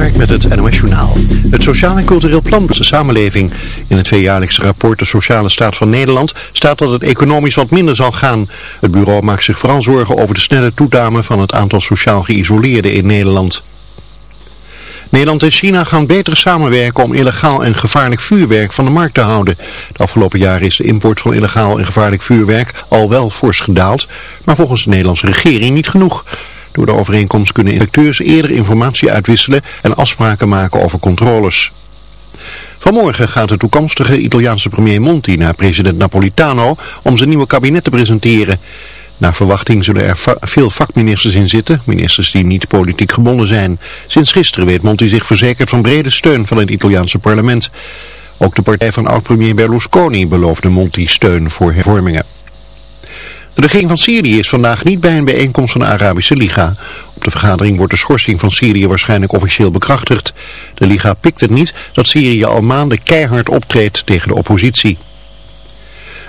Met het NOS Journaal. Het Sociaal en Cultureel Plan de samenleving. In het tweejaarlijkse rapport De Sociale Staat van Nederland staat dat het economisch wat minder zal gaan. Het bureau maakt zich vooral zorgen over de snelle toename van het aantal sociaal geïsoleerden in Nederland. Nederland en China gaan beter samenwerken om illegaal en gevaarlijk vuurwerk van de markt te houden. De afgelopen jaren is de import van illegaal en gevaarlijk vuurwerk al wel fors gedaald, maar volgens de Nederlandse regering niet genoeg. Door de overeenkomst kunnen inspecteurs eerder informatie uitwisselen en afspraken maken over controles. Vanmorgen gaat de toekomstige Italiaanse premier Monti naar president Napolitano om zijn nieuwe kabinet te presenteren. Naar verwachting zullen er veel vakministers in zitten, ministers die niet politiek gebonden zijn. Sinds gisteren weet Monti zich verzekerd van brede steun van het Italiaanse parlement. Ook de partij van oud-premier Berlusconi beloofde Monti steun voor hervormingen. De regering van Syrië is vandaag niet bij een bijeenkomst van de Arabische Liga. Op de vergadering wordt de schorsing van Syrië waarschijnlijk officieel bekrachtigd. De Liga pikt het niet dat Syrië al maanden keihard optreedt tegen de oppositie.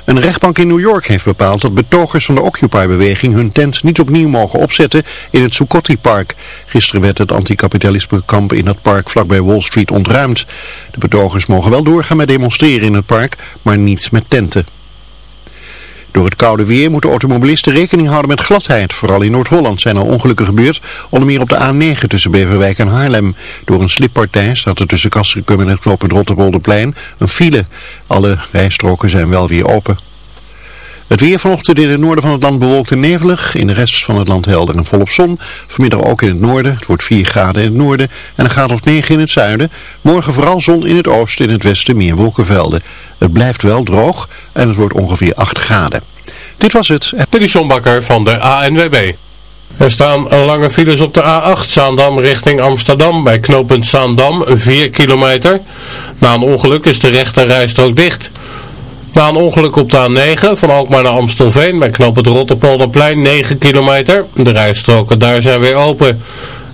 Een rechtbank in New York heeft bepaald dat betogers van de Occupy-beweging hun tent niet opnieuw mogen opzetten in het Zuccotti-park. Gisteren werd het anticapitalisme-kamp in dat park vlakbij Wall Street ontruimd. De betogers mogen wel doorgaan met demonstreren in het park, maar niet met tenten. Door het koude weer moeten automobilisten rekening houden met gladheid. Vooral in Noord-Holland zijn er ongelukken gebeurd, onder meer op de A9 tussen Beverwijk en Haarlem. Door een slippartij staat er tussen Kastrikum en het knooppunt Rotterwolderplein een file. Alle rijstroken zijn wel weer open. Het weer vanochtend in het noorden van het land bewolkt en nevelig. In de rest van het land helder en volop zon. Vanmiddag ook in het noorden. Het wordt 4 graden in het noorden en een graad of 9 in het zuiden. Morgen vooral zon in het oosten, in het westen meer wolkenvelden. Het blijft wel droog en het wordt ongeveer 8 graden. Dit was het. Dit is van de ANWB. Er staan lange files op de A8 Zaandam richting Amsterdam bij knooppunt Zaandam 4 kilometer. Na een ongeluk is de rechter rijstrook dicht. Na een ongeluk op de A9 van Alkmaar naar Amstelveen bij knooppunt Rotterpolderplein 9 kilometer. De rijstroken daar zijn weer open.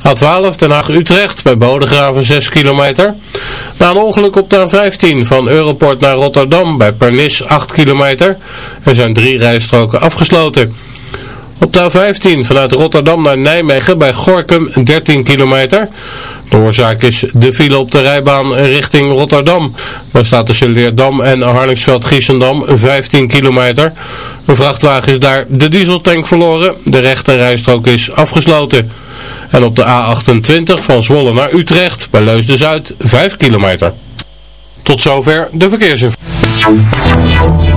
A12 Den Haag-Utrecht bij Bodegraven 6 kilometer. Na een ongeluk op de A15 van Europort naar Rotterdam bij Pernis 8 kilometer. Er zijn drie rijstroken afgesloten. Op de A15 vanuit Rotterdam naar Nijmegen bij Gorkum 13 kilometer. De oorzaak is de file op de rijbaan richting Rotterdam. Daar staat tussen Leerdam en Harningsveld-Giessendam 15 kilometer. Een vrachtwagen is daar de dieseltank verloren. De rechte rijstrook is afgesloten. En op de A28 van Zwolle naar Utrecht bij Leusden-Zuid 5 kilometer. Tot zover de verkeersinformatie.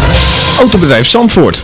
Autobedrijf Zandvoort,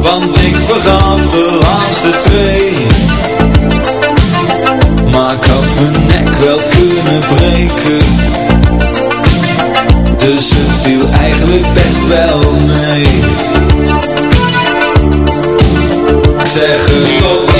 Want ik vergat de laatste twee. Maar ik had mijn nek wel kunnen breken. Dus het viel eigenlijk best wel mee. Ik zeg het op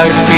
I feel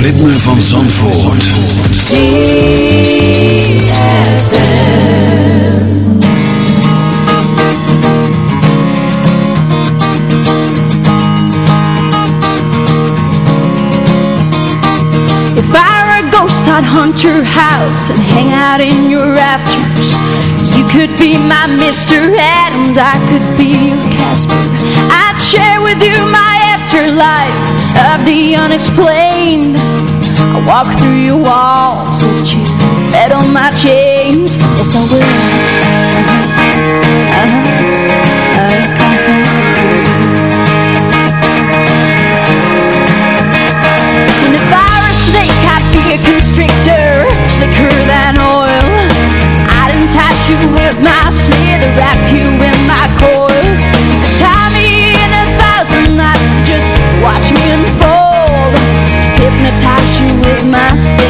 ritme van Zandvoort. If I were a ghost, I'd hunt your house and hang out in your rafters. You could be my Mr. Adams, I could be your Casper. I'd share with you my afterlife of the unexplained. I walk through your walls with you fed on my chains. Yes, I will. With my slither, wrap you in my coil. Watch me unfold. Hypnotize you with my stare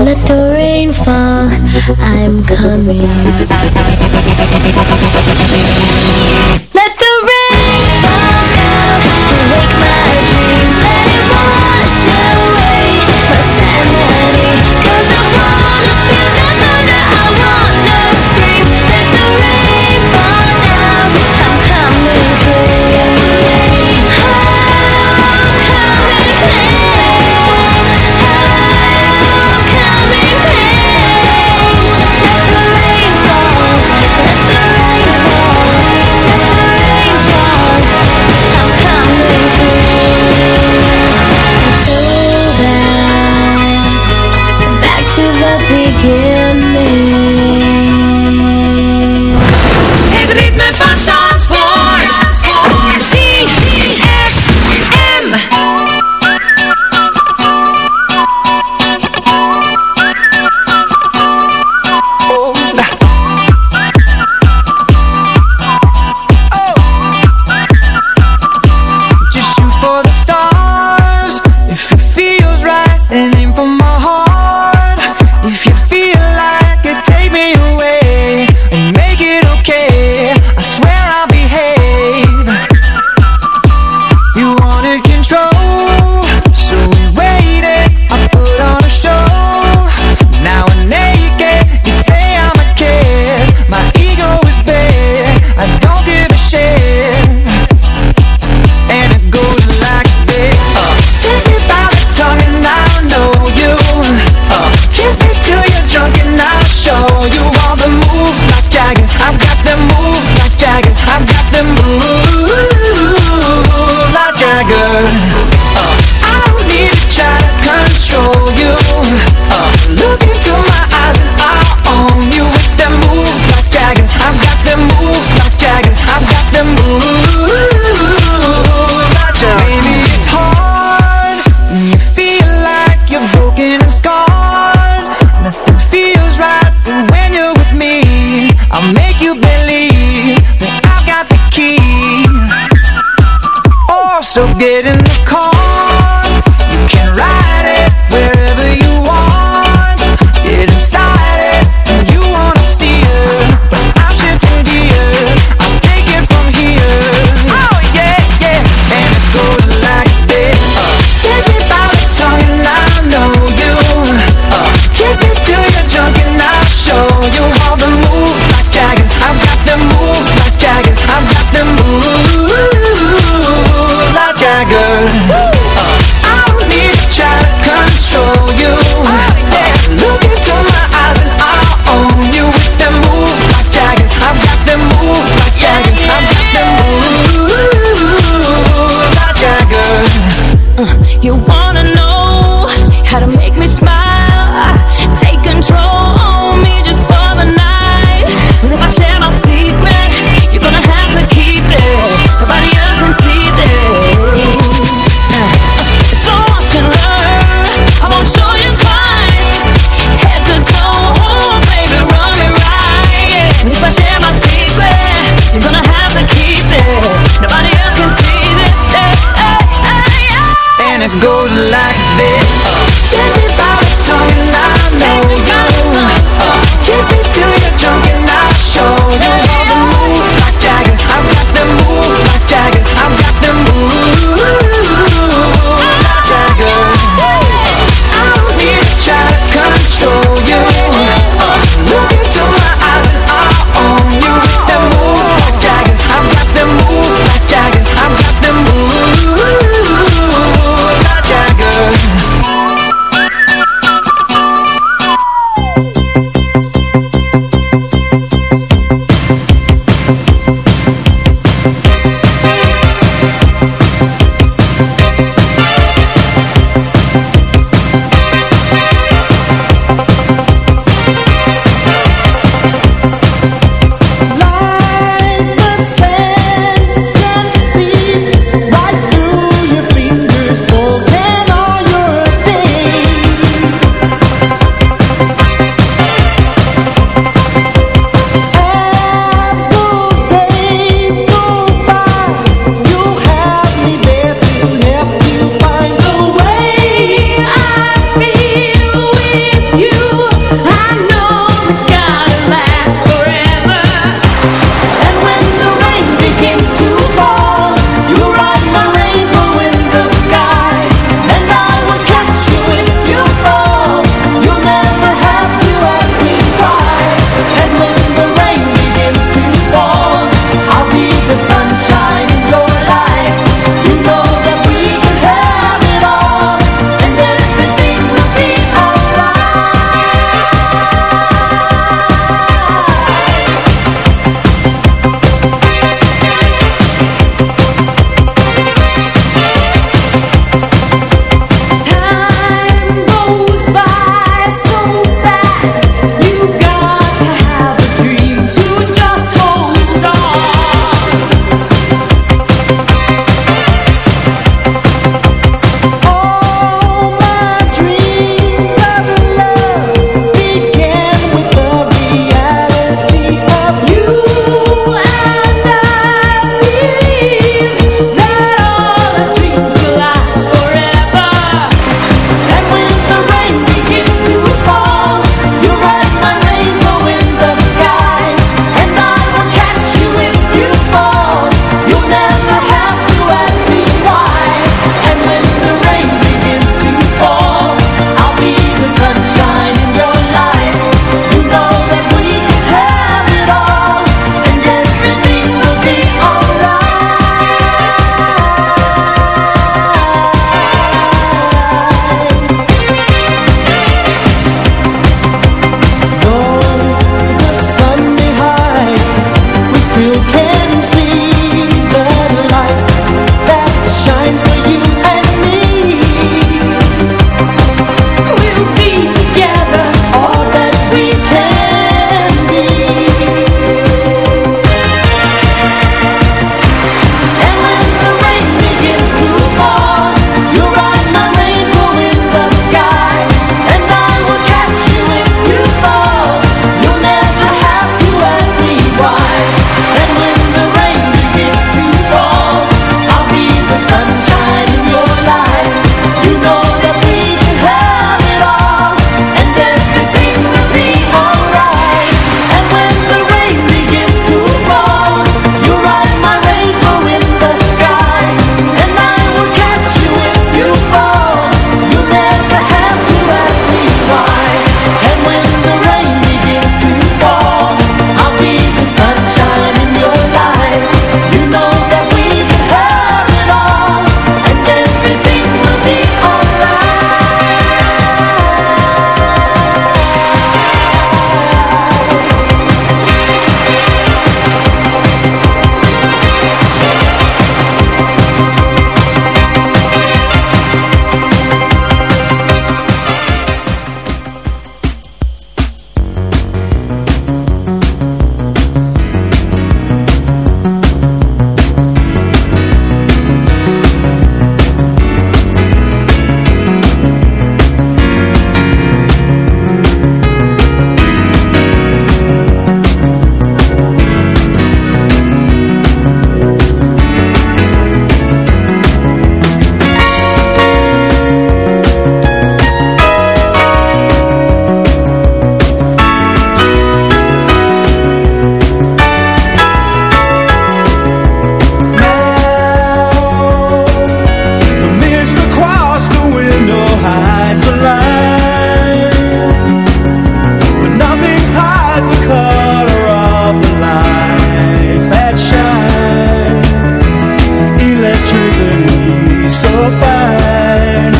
Let the rain fall. I'm coming. mystery so fine